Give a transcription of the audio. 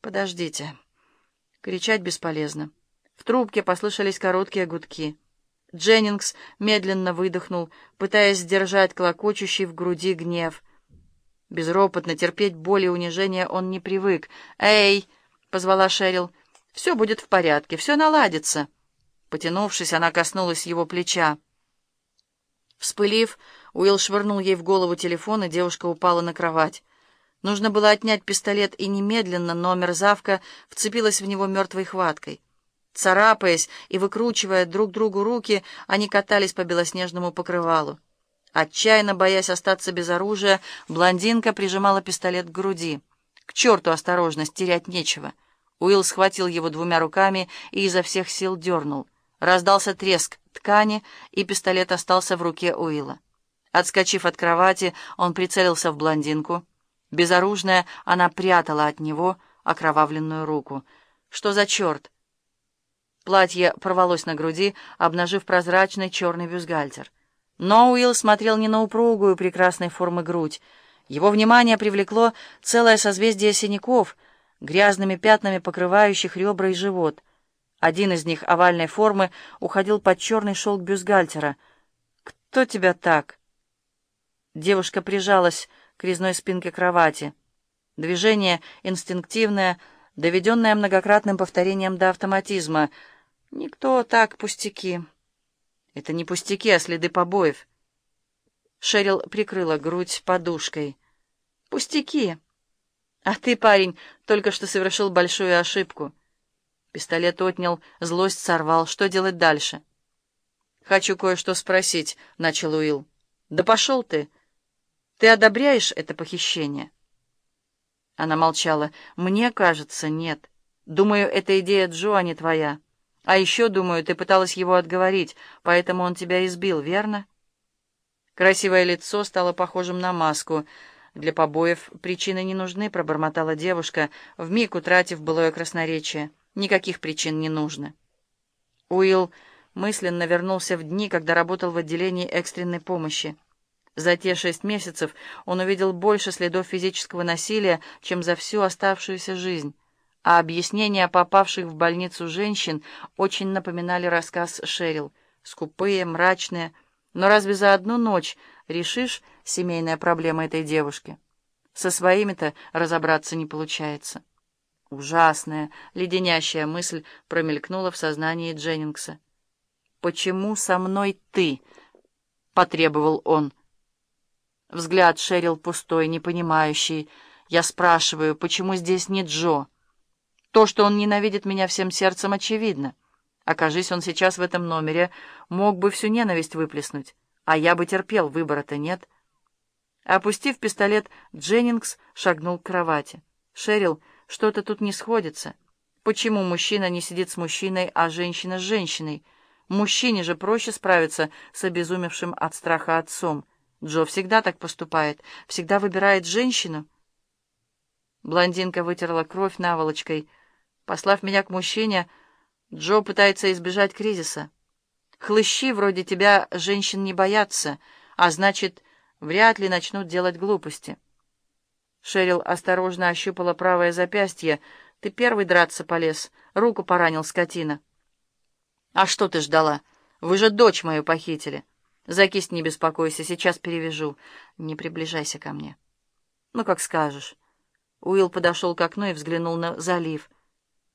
Подождите. Кричать бесполезно. В трубке послышались короткие гудки. Дженнингс медленно выдохнул, пытаясь сдержать клокочущий в груди гнев. Безропотно терпеть боль и унижение он не привык. «Эй!» — позвала Шерил. «Все будет в порядке, все наладится». Потянувшись, она коснулась его плеча. Вспылив, Уилл швырнул ей в голову телефон, и девушка упала на кровать. Нужно было отнять пистолет, и немедленно, но мерзавка вцепилась в него мертвой хваткой. Царапаясь и выкручивая друг другу руки, они катались по белоснежному покрывалу. Отчаянно боясь остаться без оружия, блондинка прижимала пистолет к груди. К черту осторожность, терять нечего. Уилл схватил его двумя руками и изо всех сил дернул. Раздался треск ткани, и пистолет остался в руке Уилла. Отскочив от кровати, он прицелился в блондинку. Безоружная, она прятала от него окровавленную руку. «Что за черт?» Платье порвалось на груди, обнажив прозрачный черный бюстгальтер. Но Уилл смотрел не на упругую прекрасной формы грудь. Его внимание привлекло целое созвездие синяков, грязными пятнами покрывающих ребра и живот. Один из них, овальной формы, уходил под черный шелк бюстгальтера. «Кто тебя так?» Девушка прижалась к резной спинке кровати. Движение инстинктивное, доведенное многократным повторением до автоматизма. Никто так, пустяки. Это не пустяки, а следы побоев. Шерил прикрыла грудь подушкой. Пустяки. А ты, парень, только что совершил большую ошибку. Пистолет отнял, злость сорвал. Что делать дальше? «Хочу кое-что спросить», — начал Уилл. «Да пошел ты!» Ты одобряешь это похищение?» Она молчала. «Мне кажется, нет. Думаю, эта идея Джо, а не твоя. А еще, думаю, ты пыталась его отговорить, поэтому он тебя избил, верно?» Красивое лицо стало похожим на маску. «Для побоев причины не нужны», — пробормотала девушка, вмиг утратив былое красноречие. «Никаких причин не нужно». Уилл мысленно вернулся в дни, когда работал в отделении экстренной помощи. За те шесть месяцев он увидел больше следов физического насилия, чем за всю оставшуюся жизнь, а объяснения попавших в больницу женщин очень напоминали рассказ Шерил. Скупые, мрачные. Но разве за одну ночь решишь семейная проблема этой девушки? Со своими-то разобраться не получается. Ужасная, леденящая мысль промелькнула в сознании Дженнингса. «Почему со мной ты?» — потребовал он. Взгляд Шерил пустой, непонимающий. Я спрашиваю, почему здесь не Джо? То, что он ненавидит меня всем сердцем, очевидно. Окажись он сейчас в этом номере, мог бы всю ненависть выплеснуть, а я бы терпел, выбора-то нет. Опустив пистолет, Дженнингс шагнул к кровати. «Шерил, что-то тут не сходится. Почему мужчина не сидит с мужчиной, а женщина с женщиной? Мужчине же проще справиться с обезумевшим от страха отцом». Джо всегда так поступает, всегда выбирает женщину. Блондинка вытерла кровь наволочкой. Послав меня к мужчине, Джо пытается избежать кризиса. Хлыщи вроде тебя женщин не боятся, а значит, вряд ли начнут делать глупости. Шерил осторожно ощупала правое запястье. Ты первый драться полез, руку поранил скотина. А что ты ждала? Вы же дочь мою похитили. За кисть не беспокойся, сейчас перевяжу. Не приближайся ко мне. Ну, как скажешь. Уилл подошел к окну и взглянул на залив.